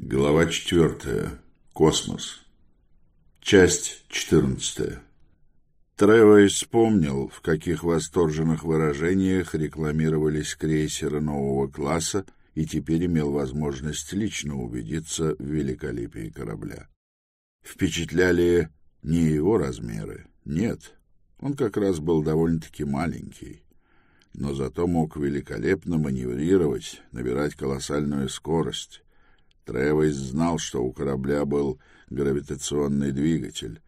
Глава четвертая. Космос. Часть четырнадцатая. Тревой вспомнил, в каких восторженных выражениях рекламировались крейсеры нового класса, и теперь имел возможность лично убедиться в великолепии корабля. Впечатляли не его размеры, нет, он как раз был довольно-таки маленький, но зато мог великолепно маневрировать, набирать колоссальную скорость, Тревис знал, что у корабля был гравитационный двигатель,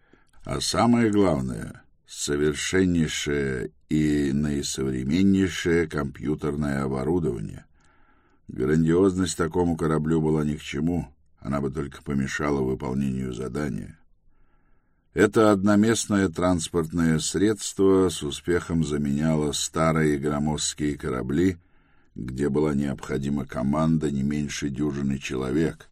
а самое главное — совершеннейшее и наисовременнейшее компьютерное оборудование. Грандиозность такому кораблю была ни к чему, она бы только помешала выполнению задания. Это одноместное транспортное средство с успехом заменяло старые громоздкие корабли — где была необходима команда не меньше дюжины человек.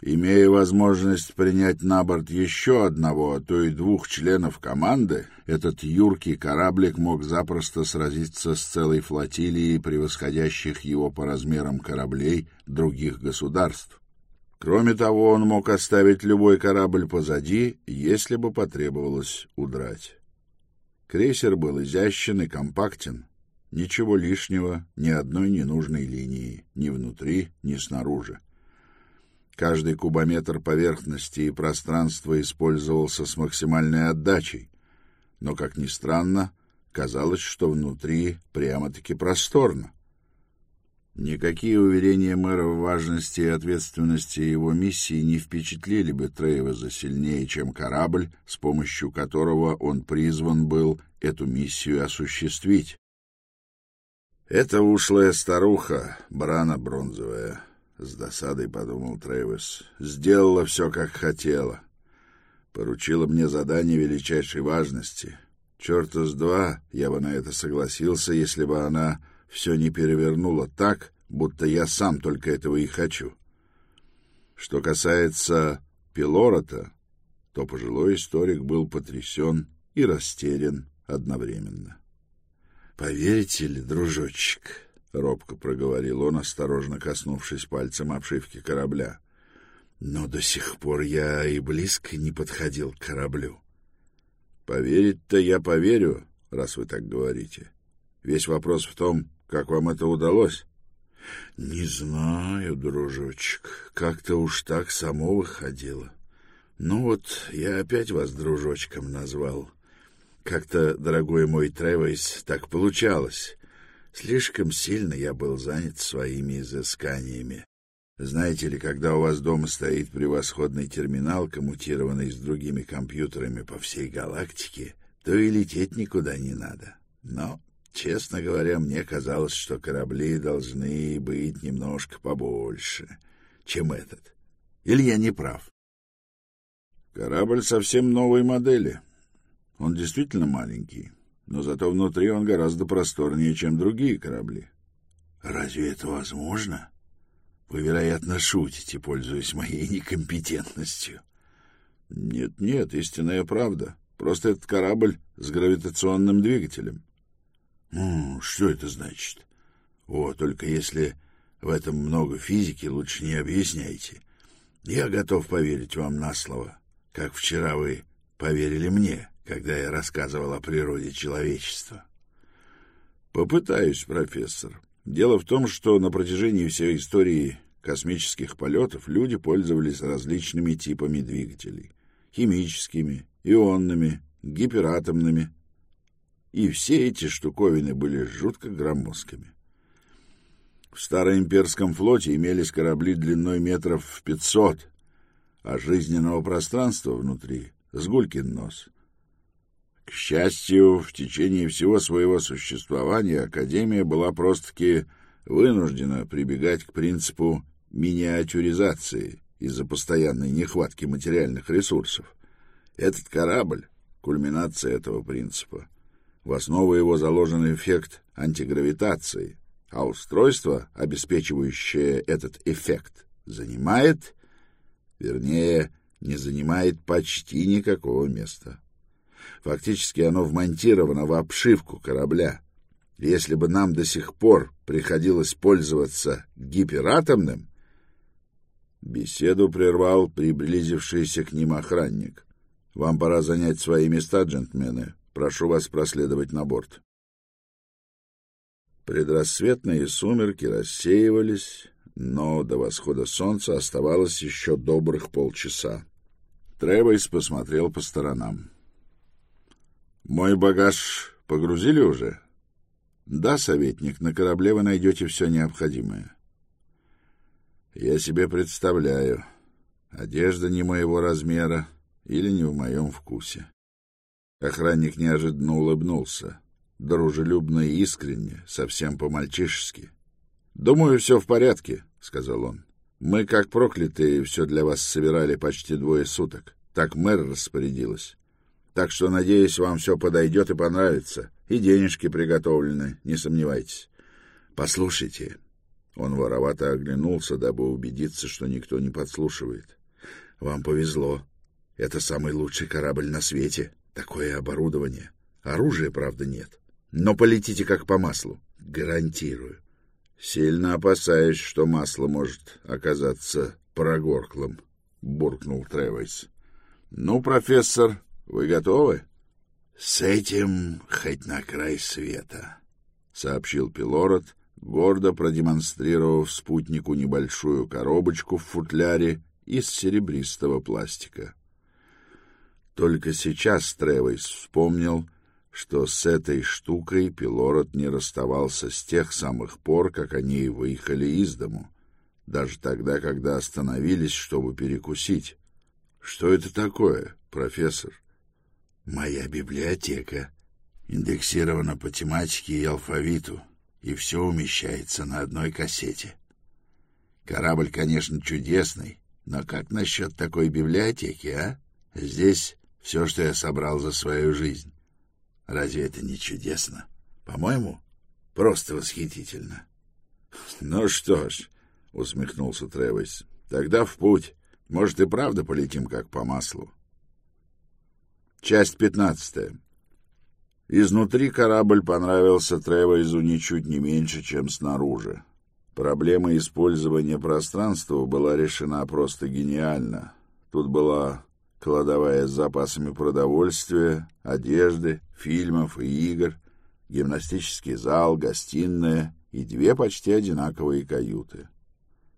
Имея возможность принять на борт еще одного, а то и двух членов команды, этот юркий кораблик мог запросто сразиться с целой флотилией превосходящих его по размерам кораблей других государств. Кроме того, он мог оставить любой корабль позади, если бы потребовалось удрать. Крейсер был изящен и компактен, Ничего лишнего, ни одной ненужной линии, ни внутри, ни снаружи. Каждый кубометр поверхности и пространства использовался с максимальной отдачей, но, как ни странно, казалось, что внутри прямо-таки просторно. Никакие уверения мэра в важности и ответственности его миссии не впечатлили бы Трейвеза сильнее, чем корабль, с помощью которого он призван был эту миссию осуществить. «Это ушлая старуха, Брана Бронзовая», — с досадой подумал Трейвис. «Сделала все, как хотела. Поручила мне задание величайшей важности. Черта с два я бы на это согласился, если бы она все не перевернула так, будто я сам только этого и хочу. Что касается Пилорота, то пожилой историк был потрясен и растерян одновременно. Поверите ли, дружочек, робко проговорил он, осторожно коснувшись пальцем обшивки корабля. Но до сих пор я и близко не подходил к кораблю. Поверить-то я поверю, раз вы так говорите. Весь вопрос в том, как вам это удалось. Не знаю, дружочек, как-то уж так само выходило. Ну вот, я опять вас дружочком назвал. Как-то, дорогой мой Тревис, так получалось. Слишком сильно я был занят своими изысканиями. Знаете ли, когда у вас дома стоит превосходный терминал, коммутированный с другими компьютерами по всей галактике, то и лететь никуда не надо. Но, честно говоря, мне казалось, что корабли должны быть немножко побольше, чем этот. Или я не прав? Корабль совсем новой модели, он действительно маленький, но зато внутри он гораздо просторнее, чем другие корабли. Разве это возможно? Вы, вероятно, шутите, пользуясь моей некомпетентностью. Нет, нет, истинная правда. Просто этот корабль с гравитационным двигателем. Ну, что это значит? О, только если в этом много физики, лучше не объясняйте. Я готов поверить вам на слово, как вчера вы поверили мне когда я рассказывал о природе человечества. Попытаюсь, профессор. Дело в том, что на протяжении всей истории космических полетов люди пользовались различными типами двигателей: химическими, ионными, гиператомными. И все эти штуковины были жутко громоздкими. В староимперском флоте имелись корабли длиной метров в пятьсот, а жизненного пространства внутри — сгулькин нос — к счастью, в течение всего своего существования Академия была просто-таки вынуждена прибегать к принципу миниатюризации из-за постоянной нехватки материальных ресурсов. Этот корабль — кульминация этого принципа. В основу его заложен эффект антигравитации, а устройство, обеспечивающее этот эффект, занимает, вернее, не занимает почти никакого места. Фактически оно вмонтировано в обшивку корабля. Если бы нам до сих пор приходилось пользоваться гиператомным, Беседу прервал приблизившийся к ним охранник. «Вам пора занять свои места, джентльмены. Прошу вас проследовать на борт». Предрассветные сумерки рассеивались, но до восхода солнца оставалось еще добрых полчаса. Тревойс посмотрел по сторонам. «Мой багаж погрузили уже?» «Да, советник, на корабле вы найдете все необходимое». «Я себе представляю. Одежда не моего размера или не в моем вкусе». Охранник неожиданно улыбнулся, дружелюбно и искренне, совсем по-мальчишески. «Думаю, все в порядке», — сказал он. «Мы, как проклятые, все для вас собирали почти двое суток. Так мэр распорядилась. Так что, надеюсь, вам все подойдет и понравится. И денежки приготовлены, не сомневайтесь. Послушайте». Он воровато оглянулся, дабы убедиться, что никто не подслушивает. «Вам повезло. Это самый лучший корабль на свете. Такое оборудование. Оружия, правда, нет. Но полетите как по маслу. Гарантирую. Сильно опасаюсь, что масло может оказаться прогорклым, буркнул Тревойс. Ну, профессор, вы готовы? С этим хоть на край света, сообщил Пилород, гордо продемонстрировав спутнику небольшую коробочку в футляре из серебристого пластика. Только сейчас Тревойс вспомнил, что с этой штукой Пилород не расставался с тех самых пор, как они выехали из дому, даже тогда, когда остановились, чтобы перекусить. Что это такое, профессор? Моя библиотека индексирована по тематике и алфавиту, и все умещается на одной кассете. Корабль, конечно, чудесный, но как насчет такой библиотеки, а? Здесь все, что я собрал за свою жизнь. Разве это не чудесно? По-моему, просто восхитительно. — Ну что ж, — усмехнулся Тревис, — тогда в путь. Может, и правда полетим как по маслу. Часть пятнадцатая. Изнутри корабль понравился Тревойзу ничуть не меньше, чем снаружи. Проблема использования пространства была решена просто гениально. Тут была кладовая с запасами продовольствия, одежды, фильмов и игр, гимнастический зал, гостиная и две почти одинаковые каюты.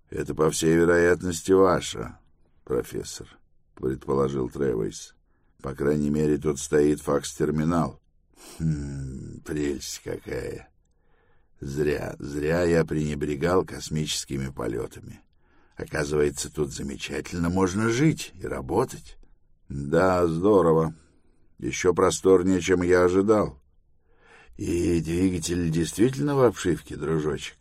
Это, по всей вероятности, ваша, профессор, предположил Тревейс. По крайней мере, тут стоит факс-терминал. Хм, прелесть какая. Зря, зря я пренебрегал космическими полетами. Оказывается, тут замечательно можно жить и работать. Да, здорово. Еще просторнее, чем я ожидал. И двигатель действительно в обшивке, дружочек?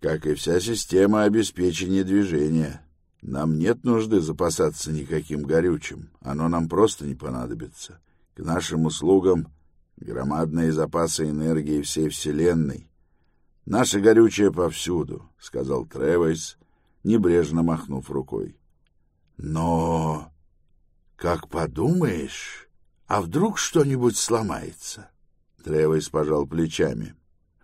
Как и вся система обеспечения движения. Нам нет нужды запасаться никаким горючим. Оно нам просто не понадобится. К нашим услугам громадные запасы энергии всей Вселенной. Наше горючее повсюду, — сказал Тревойс, небрежно махнув рукой. Но как подумаешь, а вдруг что-нибудь сломается? Тревойс пожал плечами.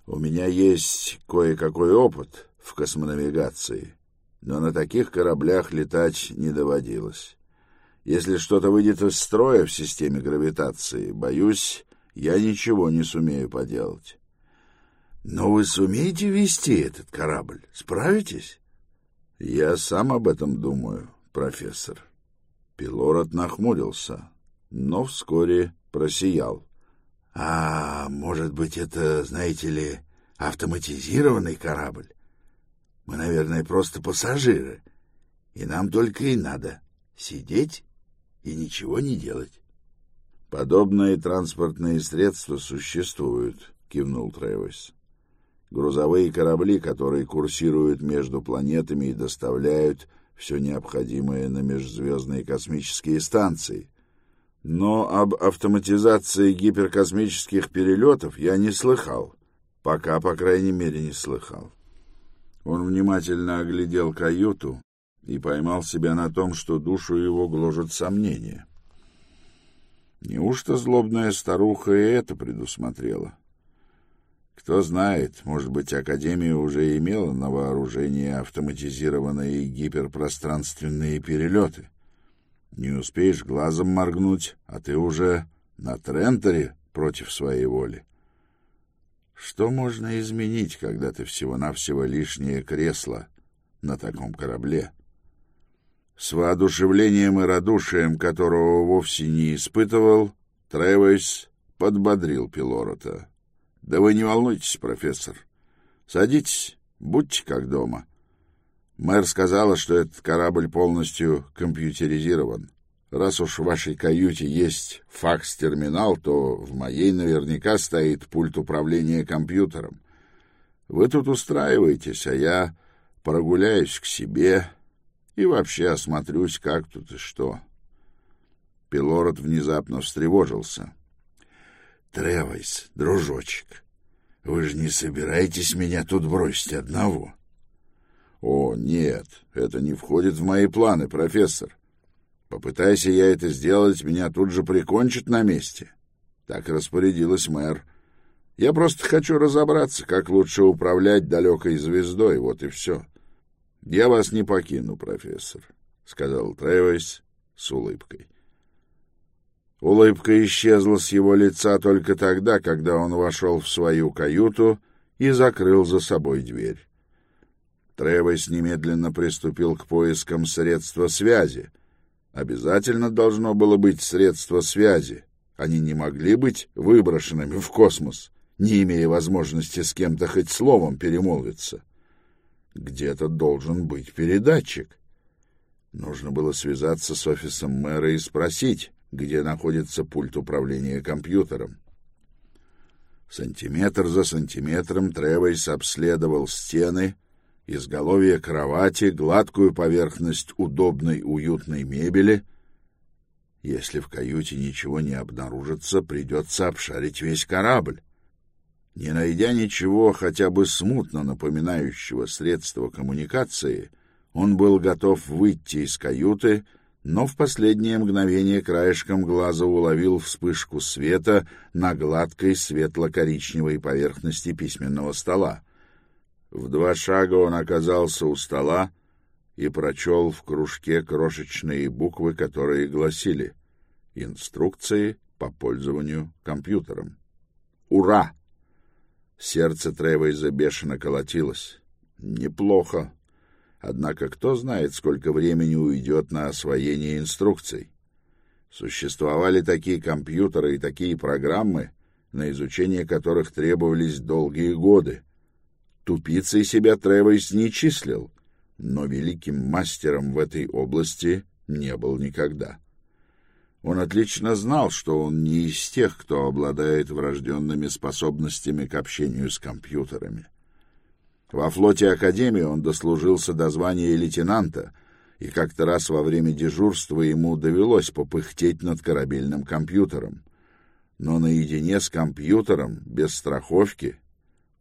У меня есть кое-какой опыт в космонавигации, но на таких кораблях летать не доводилось. Если что-то выйдет из строя в системе гравитации, боюсь, я ничего не сумею поделать. Но вы сумеете вести этот корабль? Справитесь? Я сам об этом думаю, профессор. Пилород нахмурился, но вскоре просиял. — А может быть, это, знаете ли, автоматизированный корабль? Мы, наверное, просто пассажиры, и нам только и надо сидеть и ничего не делать. — Подобные транспортные средства существуют, — кивнул Тревис. Грузовые корабли, которые курсируют между планетами и доставляют все необходимое на межзвездные космические станции. Но об автоматизации гиперкосмических перелетов я не слыхал. Пока, по крайней мере, не слыхал. Он внимательно оглядел каюту и поймал себя на том, что душу его гложет сомнения. Неужто злобная старуха и это предусмотрела? Кто знает, может быть, Академия уже имела на вооружении автоматизированные гиперпространственные перелеты. Не успеешь глазом моргнуть, а ты уже на Тренторе против своей воли. Что можно изменить, когда ты всего-навсего лишнее кресло на таком корабле? С воодушевлением и радушием, которого вовсе не испытывал, Тревойс подбодрил Пилорота. — Да вы не волнуйтесь, профессор. Садитесь, будьте как дома. Мэр сказала, что этот корабль полностью компьютеризирован. Раз уж в вашей каюте есть факс-терминал, то в моей наверняка стоит пульт управления компьютером. Вы тут устраиваетесь, а я прогуляюсь к себе и вообще осмотрюсь, как тут и что. Пилород внезапно встревожился. — Тревойс, дружочек, вы же не собираетесь меня тут бросить одного? — О, нет, это не входит в мои планы, профессор. Попытайся я это сделать, меня тут же прикончат на месте. Так распорядилась мэр. Я просто хочу разобраться, как лучше управлять далекой звездой, вот и все. Я вас не покину, профессор, — сказал Тревойс с улыбкой. Улыбка исчезла с его лица только тогда, когда он вошел в свою каюту и закрыл за собой дверь. Тревойс немедленно приступил к поискам средства связи — Обязательно должно было быть средство связи. Они не могли быть выброшенными в космос, не имея возможности с кем-то хоть словом перемолвиться. Где-то должен быть передатчик. Нужно было связаться с офисом мэра и спросить, где находится пульт управления компьютером. Сантиметр за сантиметром Тревойс обследовал стены, изголовье кровати, гладкую поверхность удобной уютной мебели. Если в каюте ничего не обнаружится, придется обшарить весь корабль. Не найдя ничего хотя бы смутно напоминающего средства коммуникации, он был готов выйти из каюты, но в последнее мгновение краешком глаза уловил вспышку света на гладкой светло-коричневой поверхности письменного стола. В два шага он оказался у стола и прочел в кружке крошечные буквы, которые гласили «Инструкции по пользованию компьютером». «Ура!» Сердце Тревейза бешено колотилось. «Неплохо. Однако кто знает, сколько времени уйдет на освоение инструкций. Существовали такие компьютеры и такие программы, на изучение которых требовались долгие годы. Тупицей себя Тревойс не числил, но великим мастером в этой области не был никогда. Он отлично знал, что он не из тех, кто обладает врожденными способностями к общению с компьютерами. Во флоте Академии он дослужился до звания лейтенанта, и как-то раз во время дежурства ему довелось попыхтеть над корабельным компьютером. Но наедине с компьютером, без страховки,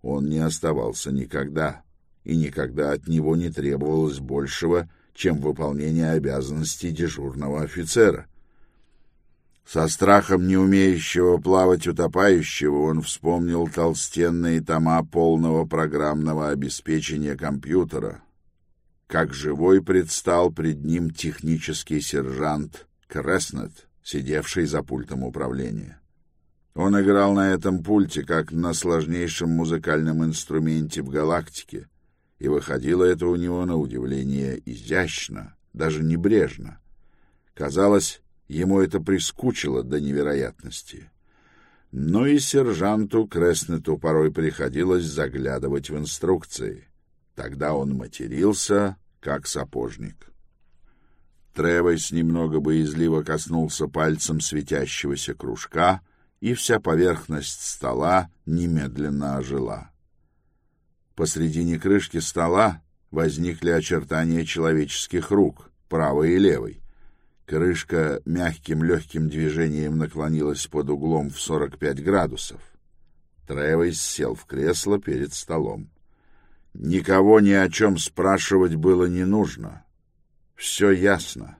он не оставался никогда, и никогда от него не требовалось большего, чем выполнение обязанностей дежурного офицера. Со страхом не умеющего плавать утопающего он вспомнил толстенные тома полного программного обеспечения компьютера. Как живой предстал пред ним технический сержант Креснет, сидевший за пультом управления. Он играл на этом пульте, как на сложнейшем музыкальном инструменте в галактике, и выходило это у него на удивление изящно, даже небрежно. Казалось, ему это прискучило до невероятности. Но и сержанту Креснету порой приходилось заглядывать в инструкции. Тогда он матерился, как сапожник. Тревойс немного боязливо коснулся пальцем светящегося кружка — и вся поверхность стола немедленно ожила. Посредине крышки стола возникли очертания человеческих рук, правой и левой. Крышка мягким легким движением наклонилась под углом в 45 градусов. Тревойс сел в кресло перед столом. Никого ни о чем спрашивать было не нужно. Все ясно.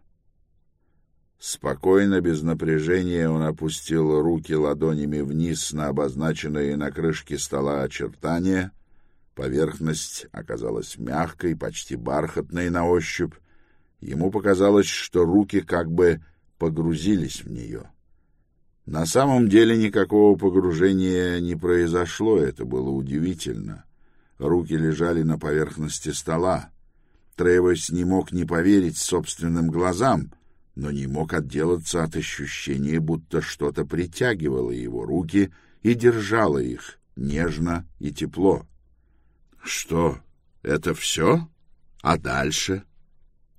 Спокойно, без напряжения, он опустил руки ладонями вниз на обозначенные на крышке стола очертания. Поверхность оказалась мягкой, почти бархатной на ощупь. Ему показалось, что руки как бы погрузились в нее. На самом деле никакого погружения не произошло, это было удивительно. Руки лежали на поверхности стола. Тревес не мог не поверить собственным глазам, но не мог отделаться от ощущения, будто что-то притягивало его руки и держало их нежно и тепло. «Что, это все? А дальше?»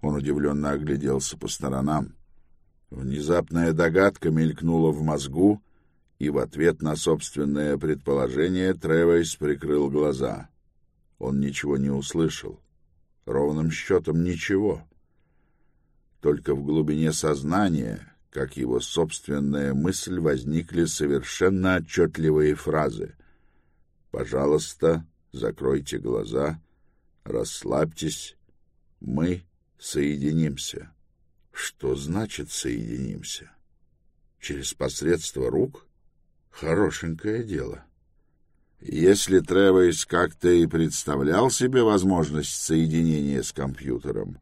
Он удивленно огляделся по сторонам. Внезапная догадка мелькнула в мозгу, и в ответ на собственное предположение Тревейс прикрыл глаза. Он ничего не услышал. Ровным счетом ничего. Только в глубине сознания, как его собственная мысль, возникли совершенно отчетливые фразы. «Пожалуйста, закройте глаза, расслабьтесь, мы соединимся». Что значит соединимся? Через посредство рук? Хорошенькое дело. Если Тревейс как-то и представлял себе возможность соединения с компьютером,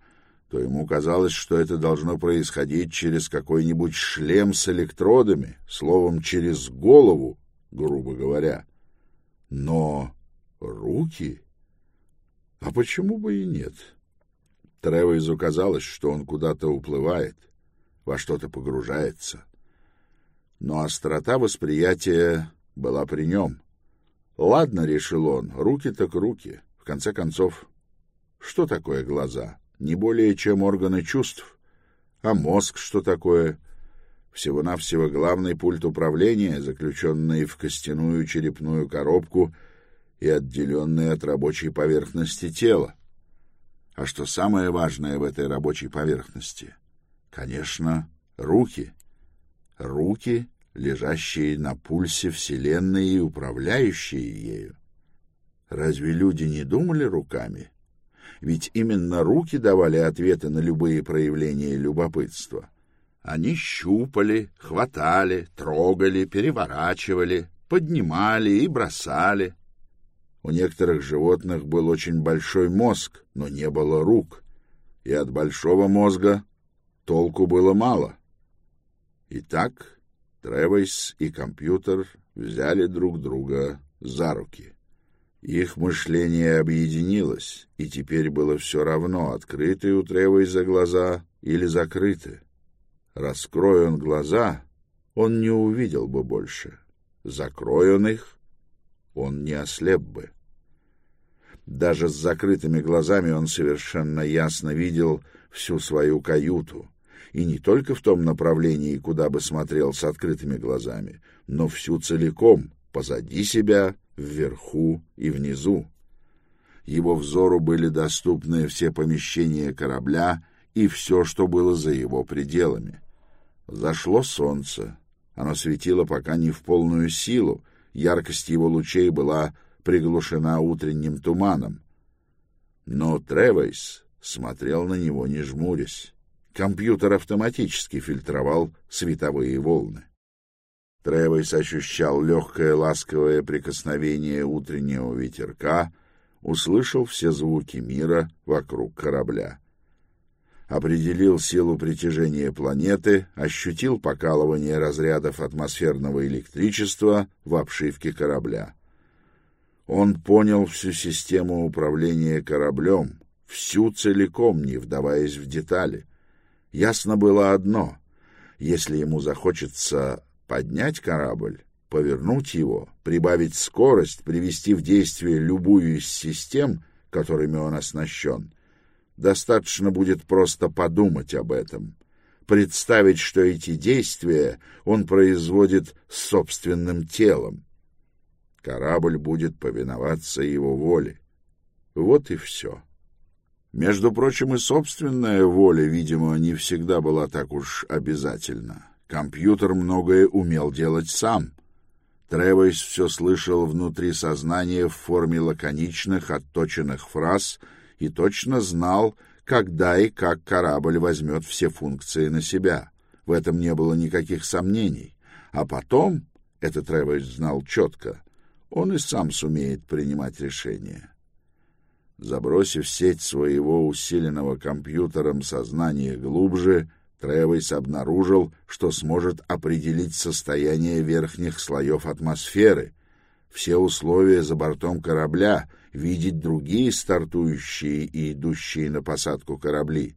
то ему казалось, что это должно происходить через какой-нибудь шлем с электродами, словом, через голову, грубо говоря. Но руки? А почему бы и нет? Тревейзу казалось, что он куда-то уплывает, во что-то погружается. Но острота восприятия была при нем — Ладно, решил он, руки так руки. В конце концов, что такое глаза? Не более чем органы чувств. А мозг что такое? Всего-навсего главный пульт управления, заключенный в костяную черепную коробку и отделенный от рабочей поверхности тела. А что самое важное в этой рабочей поверхности? Конечно, руки. Руки лежащие на пульсе Вселенной и управляющие ею. Разве люди не думали руками? Ведь именно руки давали ответы на любые проявления любопытства. Они щупали, хватали, трогали, переворачивали, поднимали и бросали. У некоторых животных был очень большой мозг, но не было рук, и от большого мозга толку было мало. Итак, Тревойс и компьютер взяли друг друга за руки. Их мышление объединилось, и теперь было все равно, открыты у Тревойса глаза или закрыты. Раскрой он глаза, он не увидел бы больше. Закрой он их, он не ослеп бы. Даже с закрытыми глазами он совершенно ясно видел всю свою каюту, и не только в том направлении, куда бы смотрел с открытыми глазами, но всю целиком, позади себя, вверху и внизу. Его взору были доступны все помещения корабля и все, что было за его пределами. Зашло солнце. Оно светило пока не в полную силу, яркость его лучей была приглушена утренним туманом. Но Тревейс смотрел на него, не жмурясь. Компьютер автоматически фильтровал световые волны. Тревойс ощущал легкое ласковое прикосновение утреннего ветерка, услышал все звуки мира вокруг корабля. Определил силу притяжения планеты, ощутил покалывание разрядов атмосферного электричества в обшивке корабля. Он понял всю систему управления кораблем, всю целиком, не вдаваясь в детали — Ясно было одно — если ему захочется поднять корабль, повернуть его, прибавить скорость, привести в действие любую из систем, которыми он оснащен, достаточно будет просто подумать об этом, представить, что эти действия он производит собственным телом. Корабль будет повиноваться его воле. Вот и все. Между прочим, и собственная воля, видимо, не всегда была так уж обязательна. Компьютер многое умел делать сам. Тревойс все слышал внутри сознания в форме лаконичных, отточенных фраз и точно знал, когда и как корабль возьмет все функции на себя. в этом не было никаких сомнений. А потом, это Тревес знал четко, он и сам сумеет принимать решения. Забросив сеть своего усиленного компьютером сознания глубже, Тревес обнаружил, что сможет определить состояние верхних слоев атмосферы, все условия за бортом корабля, видеть другие стартующие и идущие на посадку корабли.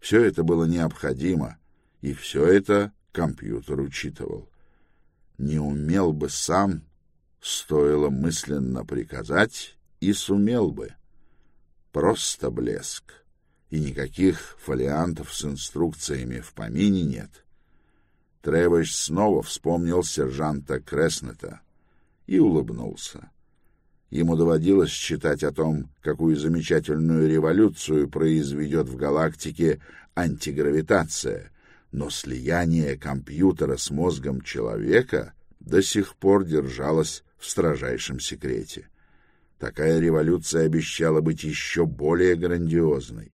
Все это было необходимо, и все это компьютер учитывал. Не умел бы сам, стоило мысленно приказать, и сумел бы. Просто блеск. И никаких фолиантов с инструкциями в помине нет. Тревиш снова вспомнил сержанта Креснета и улыбнулся. Ему доводилось читать о том, какую замечательную революцию произведет в галактике антигравитация, но слияние компьютера с мозгом человека до сих пор держалось в строжайшем секрете. Такая революция обещала быть еще более грандиозной.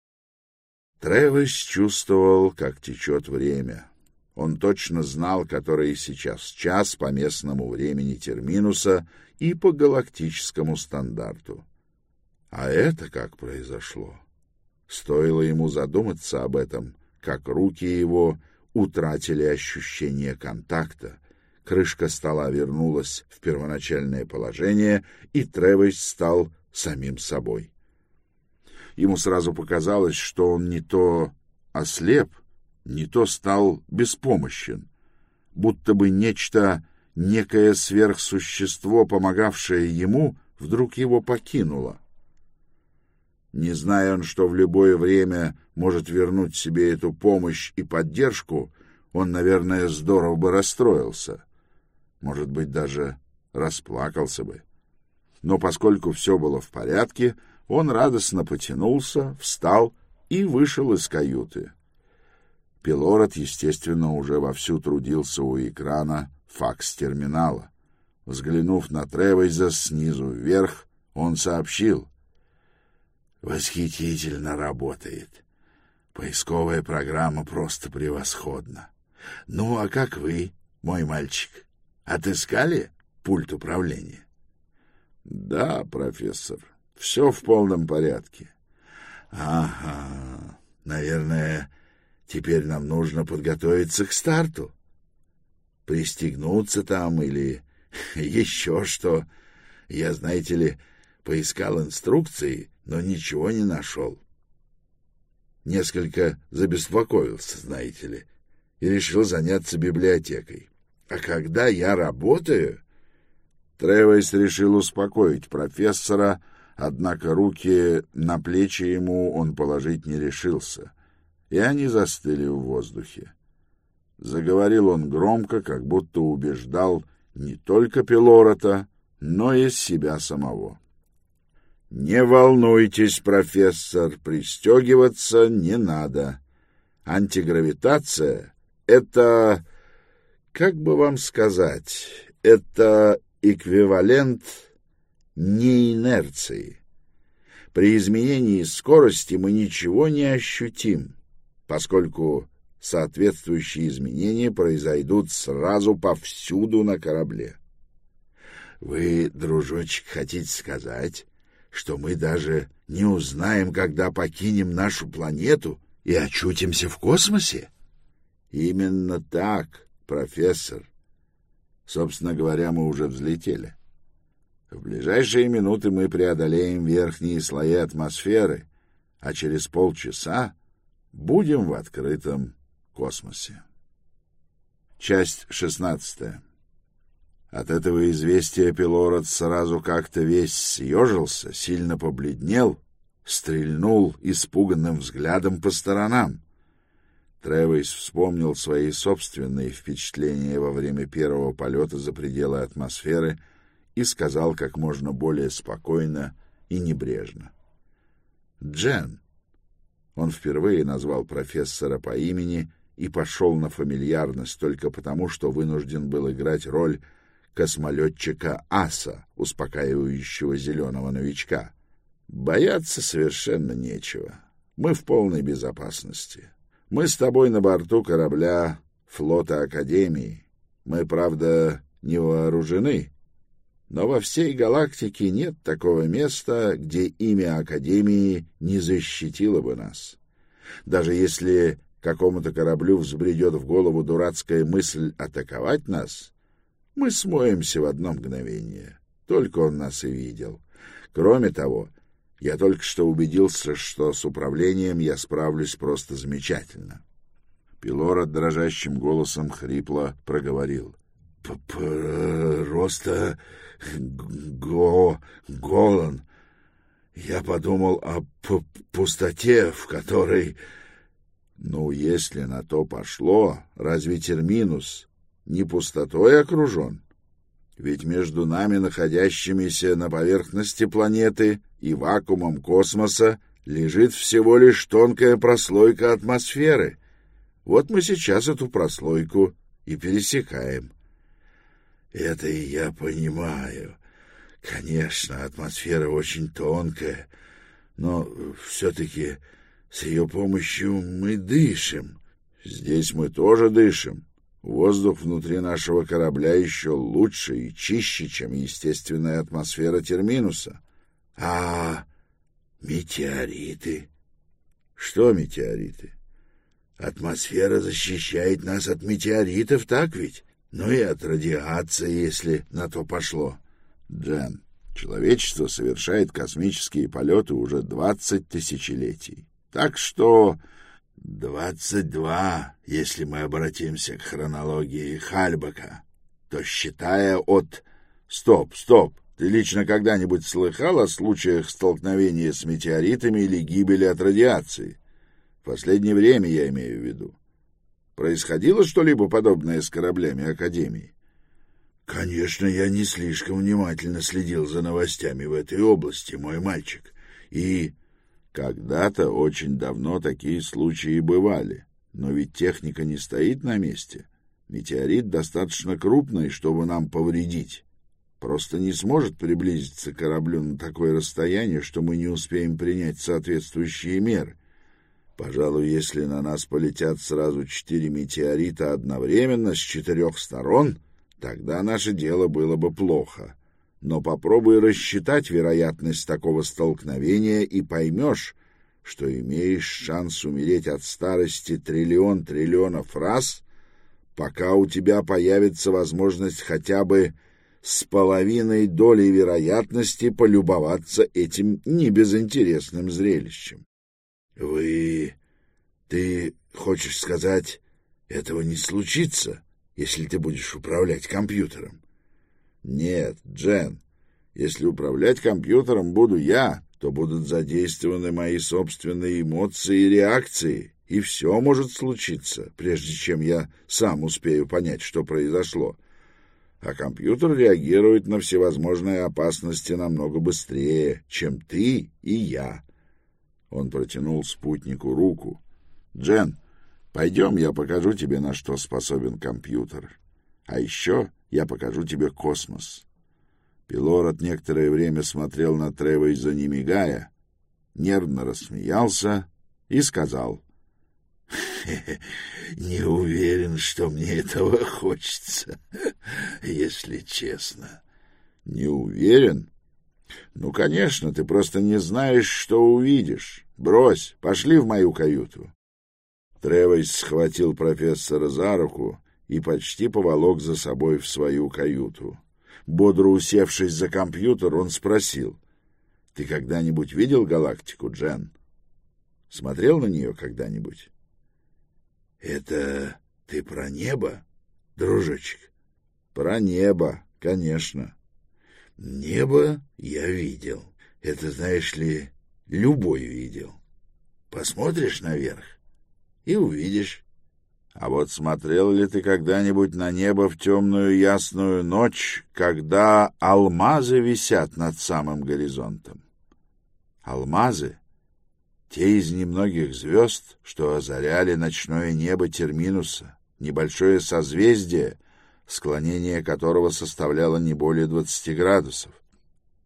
Тревис чувствовал, как течет время. Он точно знал, который сейчас час по местному времени терминуса и по галактическому стандарту. А это как произошло? Стоило ему задуматься об этом, как руки его утратили ощущение контакта, крышка стола вернулась в первоначальное положение, и Тревис стал самим собой. Ему сразу показалось, что он не то ослеп, не то стал беспомощен, будто бы нечто, некое сверхсущество, помогавшее ему, вдруг его покинуло. Не зная он, что в любое время может вернуть себе эту помощь и поддержку, он, наверное, здорово бы расстроился может быть, даже расплакался бы. Но поскольку все было в порядке, он радостно потянулся, встал и вышел из каюты. Пилород, естественно, уже вовсю трудился у экрана факс-терминала. Взглянув на Тревейза снизу вверх, он сообщил. «Восхитительно работает. Поисковая программа просто превосходна. Ну, а как вы, мой мальчик?» Отыскали пульт управления? — Да, профессор, все в полном порядке. — Ага, наверное, теперь нам нужно подготовиться к старту. Пристегнуться там или еще что. Я, знаете ли, поискал инструкции, но ничего не нашел. Несколько забеспокоился, знаете ли, и решил заняться библиотекой. А когда я работаю... Тревес решил успокоить профессора, однако руки на плечи ему он положить не решился, и они застыли в воздухе. Заговорил он громко, как будто убеждал не только Пилорота, но и себя самого. «Не волнуйтесь, профессор, пристегиваться не надо. Антигравитация — это как бы вам сказать, это эквивалент неинерции. При изменении скорости мы ничего не ощутим, поскольку соответствующие изменения произойдут сразу повсюду на корабле. Вы, дружочек, хотите сказать, что мы даже не узнаем, когда покинем нашу планету и очутимся в космосе? Именно так профессор. Собственно говоря, мы уже взлетели. В ближайшие минуты мы преодолеем верхние слои атмосферы, а через полчаса будем в открытом космосе. Часть шестнадцатая. От этого известия Пилород сразу как-то весь съежился, сильно побледнел, стрельнул испуганным взглядом по сторонам. Тревис вспомнил свои собственные впечатления во время первого полета за пределы атмосферы и сказал как можно более спокойно и небрежно. «Джен». Он впервые назвал профессора по имени и пошел на фамильярность только потому, что вынужден был играть роль космолетчика Аса, успокаивающего зеленого новичка. Бояться совершенно нечего. Мы в полной безопасности. Мы с тобой на борту корабля флота Академии. Мы, правда, не вооружены, но во всей галактике нет такого места, где имя Академии не защитило бы нас. Даже если какому-то кораблю взбредет в голову дурацкая мысль атаковать нас, мы смоемся в одно мгновение. Только он нас и видел. Кроме того, я только что убедился, что с управлением я справлюсь просто замечательно. Пилород дрожащим голосом хрипло проговорил. — Просто го голан. Я подумал о пустоте, в которой... Ну, если на то пошло, разве терминус не пустотой окружен? Ведь между нами, находящимися на поверхности планеты, и вакуумом космоса лежит всего лишь тонкая прослойка атмосферы. Вот мы сейчас эту прослойку и пересекаем. Это и я понимаю. Конечно, атмосфера очень тонкая, но все-таки с ее помощью мы дышим. Здесь мы тоже дышим. Воздух внутри нашего корабля еще лучше и чище, чем естественная атмосфера терминуса. А метеориты? Что метеориты? Атмосфера защищает нас от метеоритов, так ведь? Ну и от радиации, если на то пошло. Джен, человечество совершает космические полеты уже двадцать тысячелетий. Так что двадцать два, если мы обратимся к хронологии Хальбака, то считая от... Стоп, стоп! Ты лично когда-нибудь слыхал о случаях столкновения с метеоритами или гибели от радиации? В последнее время я имею в виду. Происходило что-либо подобное с кораблями Академии? Конечно, я не слишком внимательно следил за новостями в этой области, мой мальчик. И когда-то очень давно такие случаи бывали. Но ведь техника не стоит на месте. Метеорит достаточно крупный, чтобы нам повредить. Просто не сможет приблизиться к кораблю на такое расстояние, что мы не успеем принять соответствующие меры. Пожалуй, если на нас полетят сразу четыре метеорита одновременно с четырех сторон, тогда наше дело было бы плохо. Но попробуй рассчитать вероятность такого столкновения и поймешь, что имеешь шанс умереть от старости триллион триллионов раз, пока у тебя появится возможность хотя бы с половиной долей вероятности полюбоваться этим небезынтересным зрелищем. Вы... Ты хочешь сказать, этого не случится, если ты будешь управлять компьютером? Нет, Джен, если управлять компьютером буду я, то будут задействованы мои собственные эмоции и реакции, и все может случиться, прежде чем я сам успею понять, что произошло. А компьютер реагирует на всевозможные опасности намного быстрее, чем ты и я. Он протянул спутнику руку. «Джен, пойдем, я покажу тебе, на что способен компьютер. А еще я покажу тебе космос». Пилород некоторое время смотрел на Тревейза, не мигая, нервно рассмеялся и сказал. «Не уверен, что мне этого хочется, если честно». «Не уверен?» Ну, конечно, ты просто не знаешь, что увидишь. Брось, пошли в мою каюту. Тревойс схватил профессора за руку и почти поволок за собой в свою каюту. Бодро усевшись за компьютер, он спросил. — Ты когда-нибудь видел галактику, Джен? Смотрел на нее когда-нибудь? — Это ты про небо, дружочек? — Про небо, конечно. Небо я видел. Это, знаешь ли, любой видел. Посмотришь наверх и увидишь. А вот смотрел ли ты когда-нибудь на небо в темную ясную ночь, когда алмазы висят над самым горизонтом? Алмазы — те из немногих звезд, что озаряли ночное небо Терминуса, небольшое созвездие, склонение которого составляло не более двадцати градусов.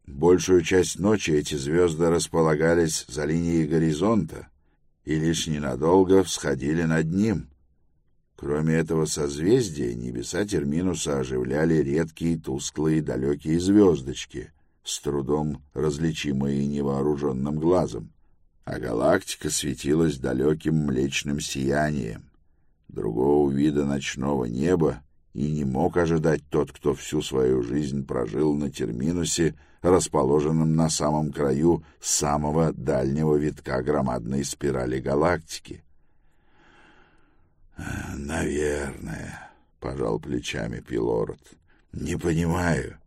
Большую часть ночи эти звезды располагались за линией горизонта и лишь ненадолго всходили над ним. Кроме этого созвездия, небеса Терминуса оживляли редкие тусклые далекие звездочки, с трудом различимые невооруженным глазом, а галактика светилась далеким млечным сиянием. Другого вида ночного неба и не мог ожидать тот, кто всю свою жизнь прожил на Терминусе, расположенном на самом краю самого дальнего витка громадной спирали галактики. «Наверное», — пожал плечами Пилород. «Не понимаю,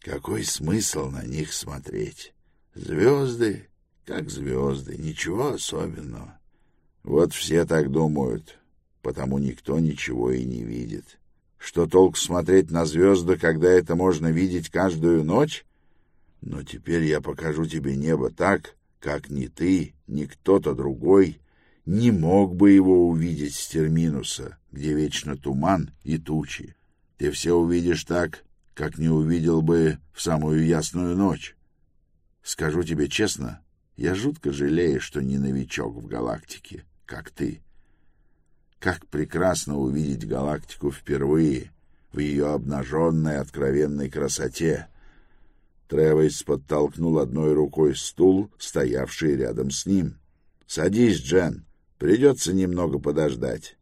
какой смысл на них смотреть? Звезды, как звезды, ничего особенного. Вот все так думают, потому никто ничего и не видит. Что толк смотреть на звезды, когда это можно видеть каждую ночь? Но теперь я покажу тебе небо так, как ни ты, ни кто-то другой не мог бы его увидеть с терминуса, где вечно туман и тучи. Ты все увидишь так, как не увидел бы в самую ясную ночь. Скажу тебе честно, я жутко жалею, что не новичок в галактике, как ты. Как прекрасно увидеть галактику впервые, в ее обнаженной откровенной красоте. Тревейс подтолкнул одной рукой стул, стоявший рядом с ним. — Садись, Джен, придется немного подождать.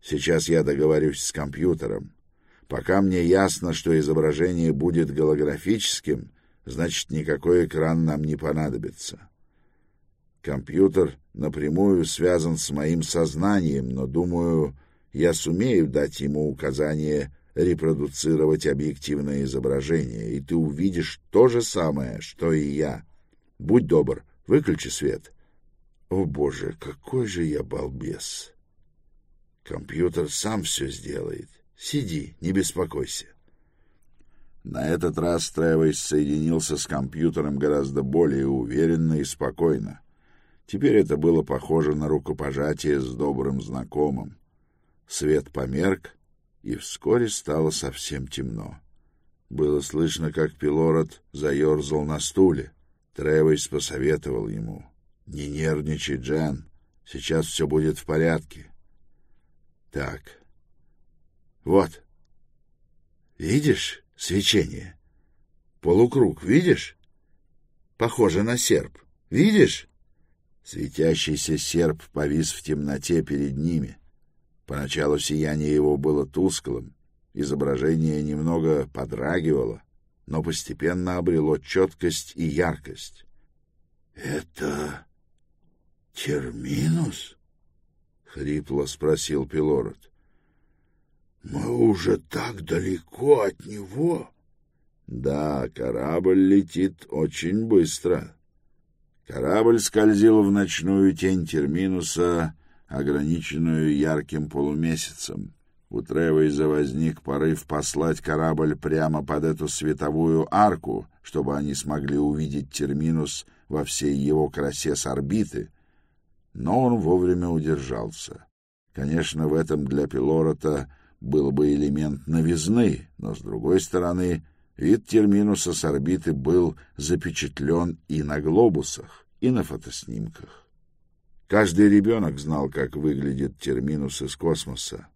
Сейчас я договорюсь с компьютером. Пока мне ясно, что изображение будет голографическим, значит, никакой экран нам не понадобится. Компьютер напрямую связан с моим сознанием, но, думаю, я сумею дать ему указание репродуцировать объективное изображение, и ты увидишь то же самое, что и я. Будь добр, выключи свет. О, боже, какой же я балбес! Компьютер сам все сделает. Сиди, не беспокойся. На этот раз Тревис соединился с компьютером гораздо более уверенно и спокойно. Теперь это было похоже на рукопожатие с добрым знакомым. Свет померк, и вскоре стало совсем темно. Было слышно, как Пилород заерзал на стуле. Тревис посоветовал ему. — Не нервничай, Джен, сейчас все будет в порядке. — Так, вот. Видишь свечение? Полукруг, видишь? Похоже на серп. Видишь? Светящийся серп повис в темноте перед ними. Поначалу сияние его было тусклым, изображение немного подрагивало, но постепенно обрело четкость и яркость. — Это терминус? — хрипло спросил Пилород. — Мы уже так далеко от него. — Да, корабль летит очень быстро. Корабль скользил в ночную тень терминуса, ограниченную ярким полумесяцем. У Тревейза возник порыв послать корабль прямо под эту световую арку, чтобы они смогли увидеть терминус во всей его красе с орбиты, но он вовремя удержался. Конечно, в этом для Пилорота был бы элемент новизны, но, с другой стороны, Вид терминуса с орбиты был запечатлен и на глобусах, и на фотоснимках. Каждый ребенок знал, как выглядит терминус из космоса.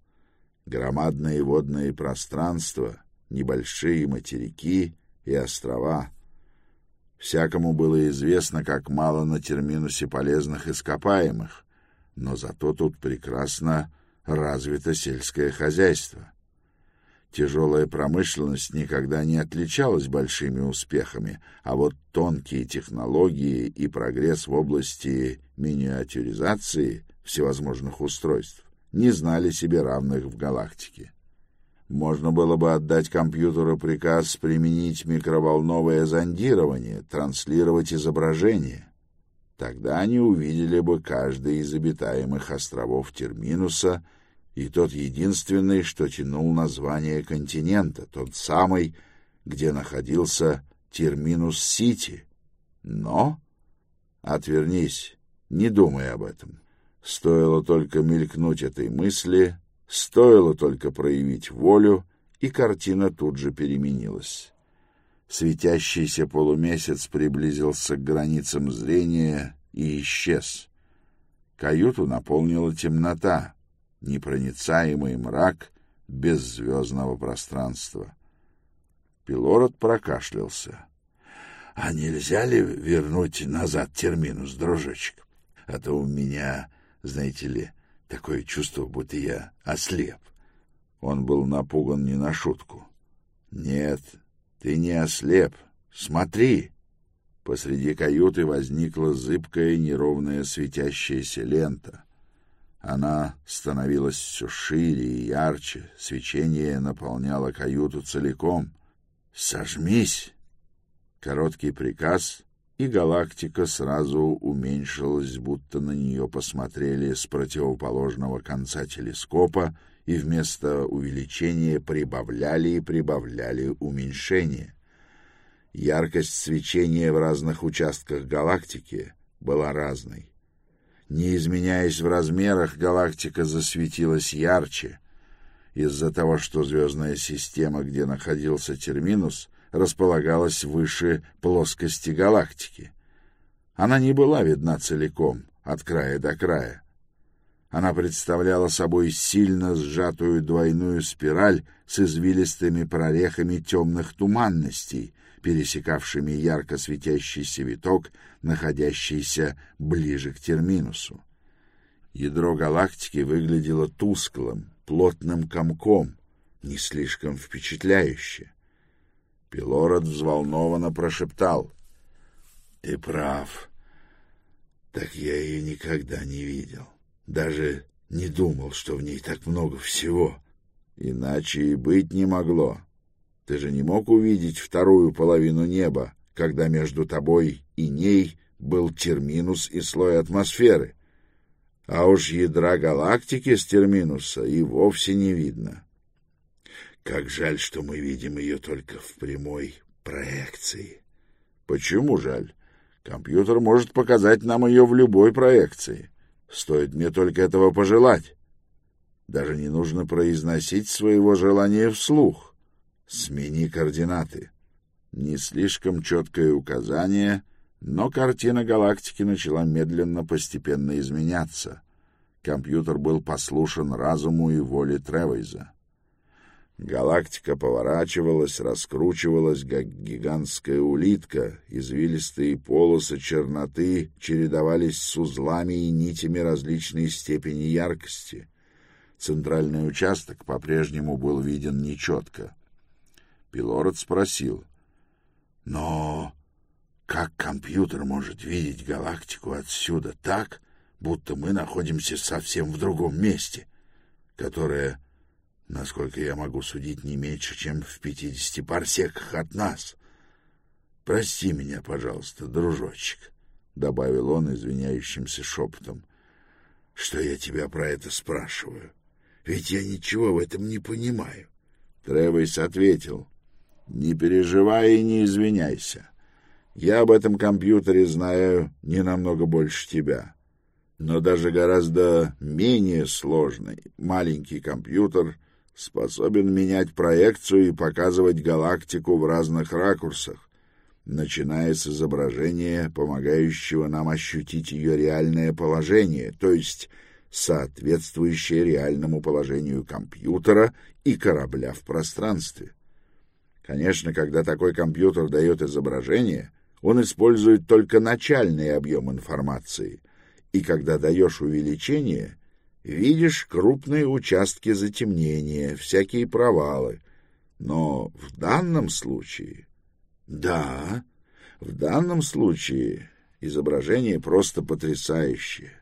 Громадные водные пространства, небольшие материки и острова. Всякому было известно, как мало на терминусе полезных ископаемых, но зато тут прекрасно развито сельское хозяйство. Тяжелая промышленность никогда не отличалась большими успехами, а вот тонкие технологии и прогресс в области миниатюризации всевозможных устройств не знали себе равных в галактике. Можно было бы отдать компьютеру приказ применить микроволновое зондирование, транслировать изображение. Тогда они увидели бы каждый из обитаемых островов Терминуса — и тот единственный, что тянул название континента, тот самый, где находился Терминус-Сити. Но... Отвернись, не думай об этом. Стоило только мелькнуть этой мысли, стоило только проявить волю, и картина тут же переменилась. Светящийся полумесяц приблизился к границам зрения и исчез. Каюту наполнила темнота, непроницаемый мрак беззвездного пространства. Пилород прокашлялся. — А нельзя ли вернуть назад терминус, дружочек? А то у меня, знаете ли, такое чувство, будто я ослеп. Он был напуган не на шутку. — Нет, ты не ослеп. Смотри! Посреди каюты возникла зыбкая неровная светящаяся лента. Она становилась все шире и ярче, свечение наполняло каюту целиком. «Сожмись!» Короткий приказ, и галактика сразу уменьшилась, будто на нее посмотрели с противоположного конца телескопа и вместо увеличения прибавляли и прибавляли уменьшение. Яркость свечения в разных участках галактики была разной. Не изменяясь в размерах, галактика засветилась ярче. Из-за того, что звездная система, где находился терминус, располагалась выше плоскости галактики. Она не была видна целиком, от края до края. Она представляла собой сильно сжатую двойную спираль с извилистыми прорехами темных туманностей, пересекавшими ярко светящийся виток, находящийся ближе к терминусу. Ядро галактики выглядело тусклым, плотным комком, не слишком впечатляюще. Пилород взволнованно прошептал. — Ты прав. Так я ее никогда не видел. Даже не думал, что в ней так много всего. Иначе и быть не могло. Ты же не мог увидеть вторую половину неба, когда между тобой и ней был терминус и слой атмосферы. А уж ядра галактики с терминуса и вовсе не видно. Как жаль, что мы видим ее только в прямой проекции. Почему жаль? Компьютер может показать нам ее в любой проекции. Стоит мне только этого пожелать. Даже не нужно произносить своего желания вслух. Смени координаты. Не слишком четкое указание, но картина галактики начала медленно, постепенно изменяться. Компьютер был послушен разуму и воле Тревейза. Галактика поворачивалась, раскручивалась, как гигантская улитка. Извилистые полосы черноты чередовались с узлами и нитями различной степени яркости. Центральный участок по-прежнему был виден нечетко. Пилород спросил. «Но как компьютер может видеть галактику отсюда так, будто мы находимся совсем в другом месте, которое, насколько я могу судить, не меньше, чем в пятидесяти парсеках от нас? Прости меня, пожалуйста, дружочек», — добавил он извиняющимся шепотом, — «что я тебя про это спрашиваю, ведь я ничего в этом не понимаю». Тревойс ответил — не переживай и не извиняйся. Я об этом компьютере знаю не намного больше тебя. Но даже гораздо менее сложный маленький компьютер способен менять проекцию и показывать галактику в разных ракурсах, начиная с изображения, помогающего нам ощутить ее реальное положение, то есть соответствующее реальному положению компьютера и корабля в пространстве. Конечно, когда такой компьютер дает изображение, он использует только начальный объем информации, и когда даешь увеличение, видишь крупные участки затемнения, всякие провалы. Но в данном случае... Да, в данном случае изображение просто потрясающее.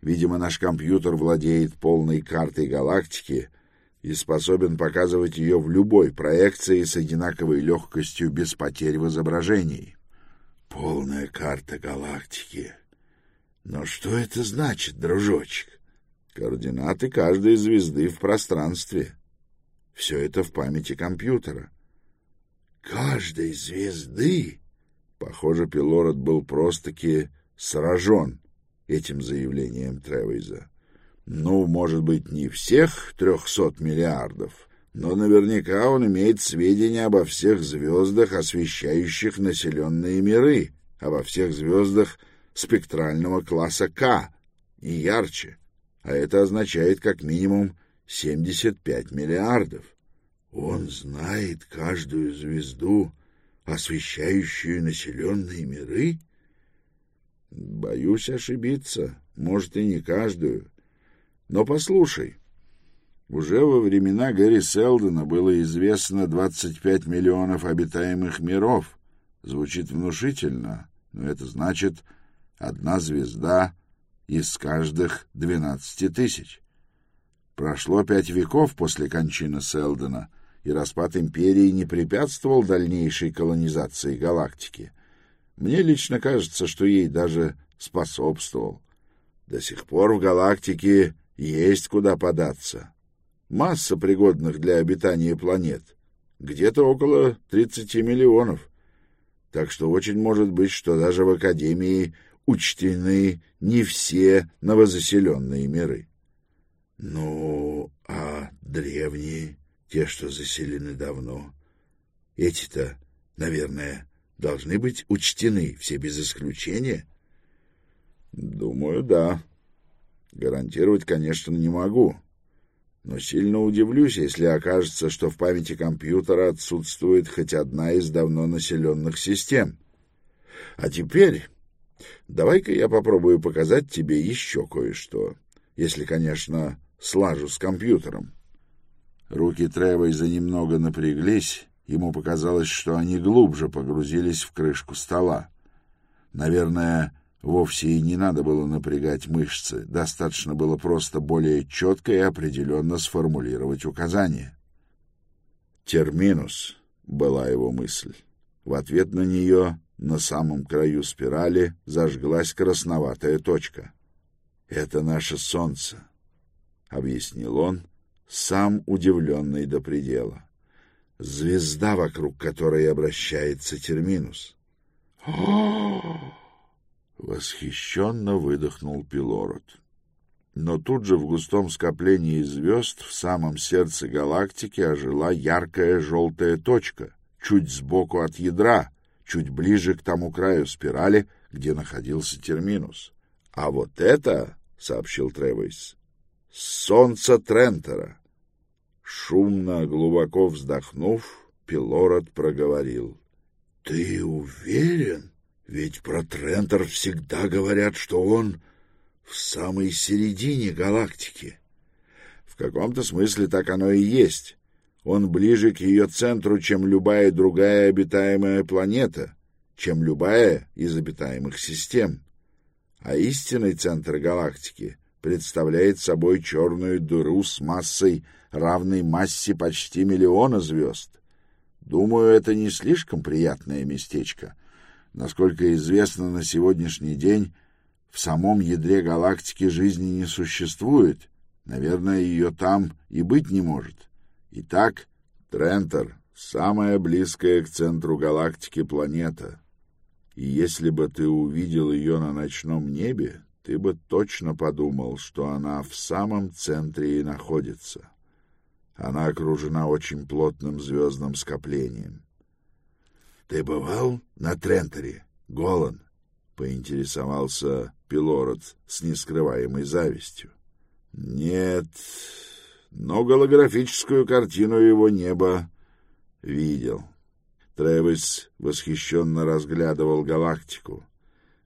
Видимо, наш компьютер владеет полной картой галактики — и способен показывать ее в любой проекции с одинаковой легкостью без потерь в изображении. Полная карта галактики. Но что это значит, дружочек? Координаты каждой звезды в пространстве. Все это в памяти компьютера. Каждой звезды? Похоже, Пилород был просто-таки сражен этим заявлением Тревейза. Ну, может быть, не всех трехсот миллиардов, но наверняка он имеет сведения обо всех звездах, освещающих населенные миры, обо всех звездах спектрального класса К и ярче. а это означает как минимум 75 миллиардов. Он знает каждую звезду, освещающую населенные миры? Боюсь ошибиться, может, и не каждую. Но послушай, уже во времена Гэри Селдона было известно 25 миллионов обитаемых миров. Звучит внушительно, но это значит одна звезда из каждых 12 тысяч. Прошло пять веков после кончины Селдона, и распад империи не препятствовал дальнейшей колонизации галактики. Мне лично кажется, что ей даже способствовал. До сих пор в галактике есть куда податься. Масса пригодных для обитания планет. Где-то около 30 миллионов. Так что очень может быть, что даже в Академии учтены не все новозаселенные миры. Ну, а древние, те, что заселены давно, эти-то, наверное, должны быть учтены, все без исключения? Думаю, да. Гарантировать, конечно, не могу. Но сильно удивлюсь, если окажется, что в памяти компьютера отсутствует хоть одна из давно населенных систем. А теперь давай-ка я попробую показать тебе еще кое-что, если, конечно, слажу с компьютером. Руки Тревойза немного напряглись, ему показалось, что они глубже погрузились в крышку стола. Наверное, Вовсе и не надо было напрягать мышцы, достаточно было просто более четко и определенно сформулировать указание. «Терминус» — была его мысль. В ответ на нее на самом краю спирали зажглась красноватая точка. «Это наше солнце», — объяснил он, сам удивленный до предела. «Звезда, вокруг которой обращается терминус». «О-о-о!» Восхищенно выдохнул Пилород. Но тут же в густом скоплении звезд в самом сердце галактики ожила яркая желтая точка, чуть сбоку от ядра, чуть ближе к тому краю спирали, где находился терминус. — А вот это, — сообщил Тревойс, — солнце Трентера. Шумно, глубоко вздохнув, Пилород проговорил. — Ты уверен? Ведь про Трентер всегда говорят, что он в самой середине галактики. В каком-то смысле так оно и есть. Он ближе к ее центру, чем любая другая обитаемая планета, чем любая из обитаемых систем. А истинный центр галактики представляет собой черную дыру с массой, равной массе почти миллиона звезд. Думаю, это не слишком приятное местечко — Насколько известно на сегодняшний день, в самом ядре галактики жизни не существует. Наверное, ее там и быть не может. Итак, Трентер — самая близкая к центру галактики планета. И если бы ты увидел ее на ночном небе, ты бы точно подумал, что она в самом центре и находится. Она окружена очень плотным звездным скоплением. Ты бывал на Трентере, Голан? поинтересовался Пилород с нескрываемой завистью. Нет, но голографическую картину его неба видел. Тревис восхищенно разглядывал галактику.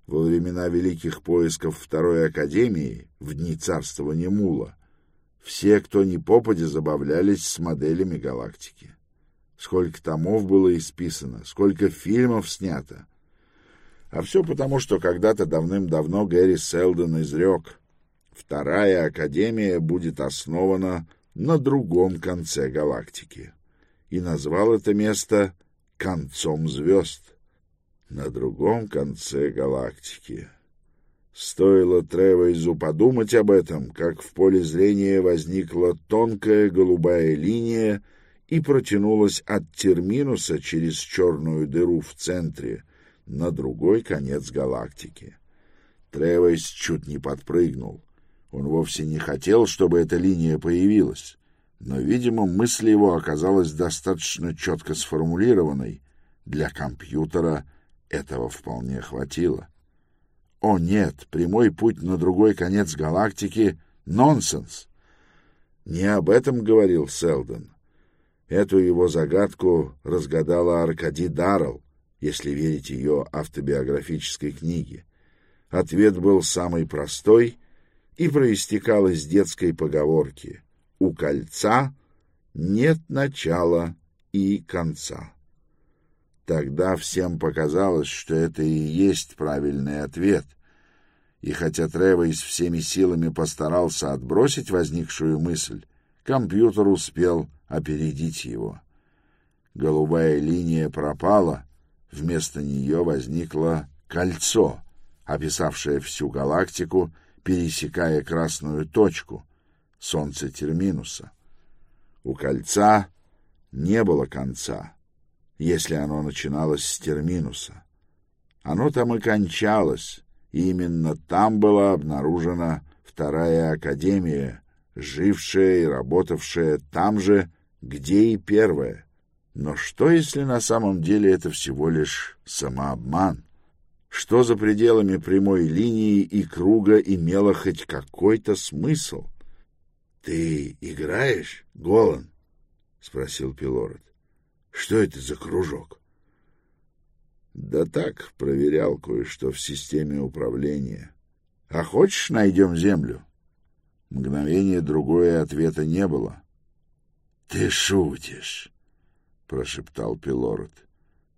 Во времена великих поисков Второй Академии, в дни царствования Мула, все, кто ни попадя, забавлялись с моделями галактики сколько томов было исписано, сколько фильмов снято. А все потому, что когда-то давным-давно Гэри Селдон изрек, вторая Академия будет основана на другом конце галактики. И назвал это место «Концом звезд». На другом конце галактики. Стоило Тревойзу подумать об этом, как в поле зрения возникла тонкая голубая линия, и протянулась от терминуса через черную дыру в центре на другой конец галактики. Тревойс чуть не подпрыгнул. Он вовсе не хотел, чтобы эта линия появилась, но, видимо, мысль его оказалась достаточно четко сформулированной. Для компьютера этого вполне хватило. О нет, прямой путь на другой конец галактики Нонсенс. Не об этом говорил Селдон. Эту его загадку разгадала Аркади Даррелл, если верить ее автобиографической книге. Ответ был самый простой и проистекал из детской поговорки «У кольца нет начала и конца». Тогда всем показалось, что это и есть правильный ответ. И хотя Тревойс всеми силами постарался отбросить возникшую мысль, компьютер успел опередить его. Голубая линия пропала, вместо нее возникло кольцо, описавшее всю галактику, пересекая красную точку, солнце Терминуса. У кольца не было конца если оно начиналось с терминуса. Оно там и кончалось, и именно там была обнаружена вторая академия, жившая и работавшая там же, где и первая. Но что, если на самом деле это всего лишь самообман? Что за пределами прямой линии и круга имело хоть какой-то смысл? — Ты играешь, Голан? — спросил Пилород. Что это за кружок? Да так, проверял кое-что в системе управления. А хочешь, найдем землю? Мгновение другое ответа не было. Ты шутишь, прошептал Пилород.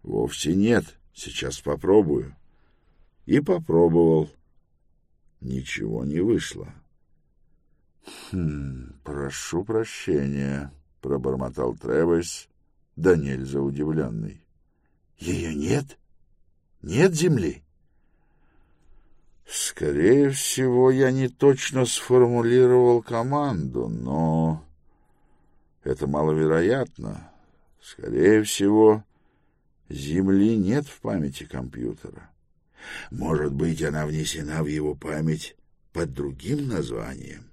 Вовсе нет, сейчас попробую. И попробовал. Ничего не вышло. Хм, прошу прощения, пробормотал Тревис да нельзя удивленный. — Ее нет? Нет земли? — Скорее всего, я не точно сформулировал команду, но это маловероятно. Скорее всего, земли нет в памяти компьютера. Может быть, она внесена в его память под другим названием,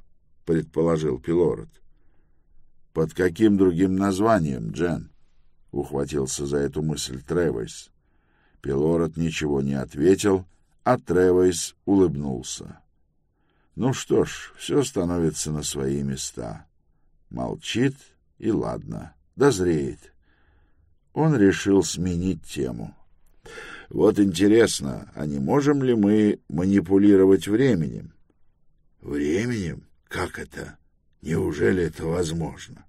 предположил Пилород. Под каким другим названием, Джен? ухватился за эту мысль Тревойс. Пилород ничего не ответил, а Тревойс улыбнулся. Ну что ж, все становится на свои места. Молчит, и ладно, дозреет. Он решил сменить тему. Вот интересно, а не можем ли мы манипулировать временем? Временем? Как это? Неужели это возможно?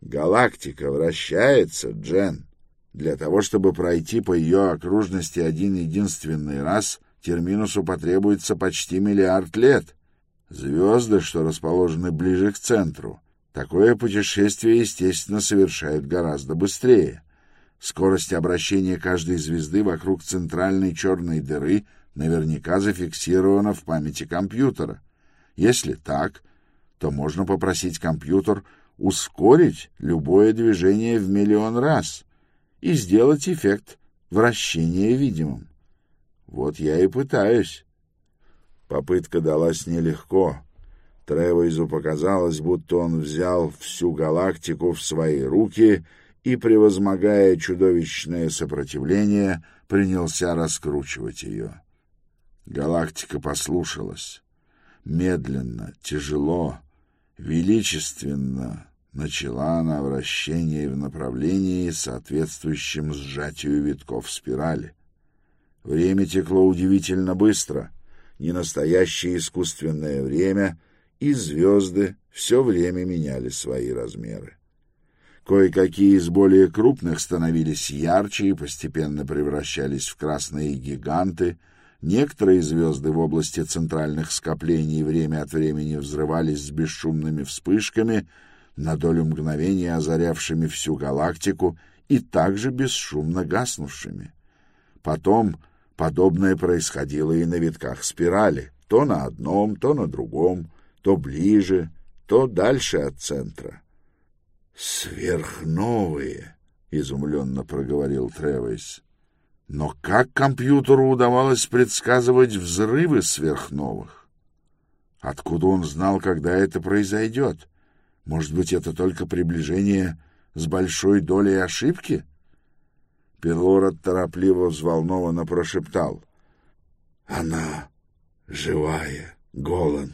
Галактика вращается, Джен. Для того, чтобы пройти по ее окружности один единственный раз, терминусу потребуется почти миллиард лет. Звезды, что расположены ближе к центру, такое путешествие, естественно, совершают гораздо быстрее. Скорость обращения каждой звезды вокруг центральной черной дыры наверняка зафиксирована в памяти компьютера. Если так, то можно попросить компьютер ускорить любое движение в миллион раз и сделать эффект вращения видимым. Вот я и пытаюсь. Попытка далась нелегко. Тревойзу показалось, будто он взял всю галактику в свои руки и, превозмогая чудовищное сопротивление, принялся раскручивать ее. Галактика послушалась. Медленно, тяжело, величественно начала она вращение в направлении, соответствующем сжатию витков спирали. Время текло удивительно быстро, не настоящее искусственное время, и звезды все время меняли свои размеры. Кое-какие из более крупных становились ярче и постепенно превращались в красные гиганты, Некоторые звезды в области центральных скоплений время от времени взрывались с бесшумными вспышками, на долю мгновения озарявшими всю галактику и также бесшумно гаснувшими. Потом подобное происходило и на витках спирали, то на одном, то на другом, то ближе, то дальше от центра. «Сверхновые!» — изумленно проговорил Тревейс. Но как компьютеру удавалось предсказывать взрывы сверхновых? Откуда он знал, когда это произойдет? Может быть, это только приближение с большой долей ошибки? Пилород торопливо взволнованно прошептал. «Она живая, Голан.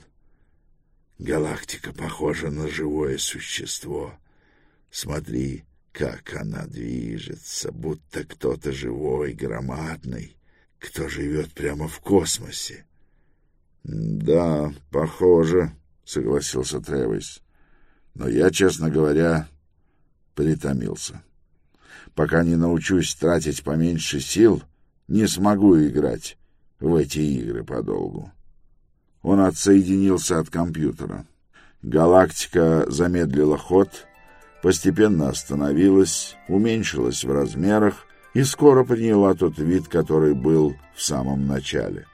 Галактика похожа на живое существо. Смотри, как она движется, будто кто-то живой, громадный, кто живет прямо в космосе. — Да, похоже, — согласился Тревис. — Но я, честно говоря, притомился. Пока не научусь тратить поменьше сил, не смогу играть в эти игры подолгу. Он отсоединился от компьютера. Галактика замедлила ход, постепенно остановилась, уменьшилась в размерах и скоро приняла тот вид, который был в самом начале.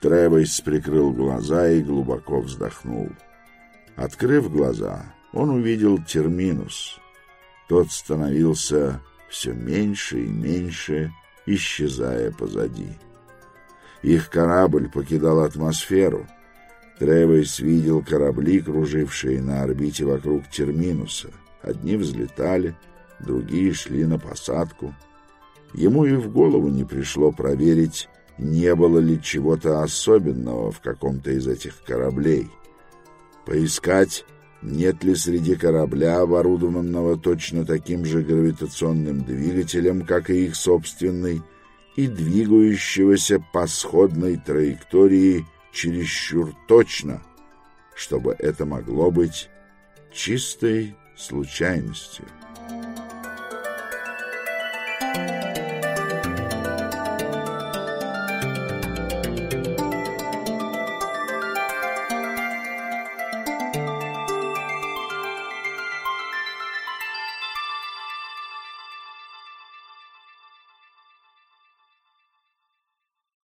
Тревойс прикрыл глаза и глубоко вздохнул. Открыв глаза, он увидел терминус. Тот становился все меньше и меньше, исчезая позади. Их корабль покидал атмосферу. Тревойс видел корабли, кружившие на орбите вокруг терминуса. Одни взлетали, другие шли на посадку. Ему и в голову не пришло проверить, не было ли чего-то особенного в каком-то из этих кораблей. Поискать, нет ли среди корабля, оборудованного точно таким же гравитационным двигателем, как и их собственный, и двигающегося по сходной траектории чересчур точно, чтобы это могло быть чистой случайностью.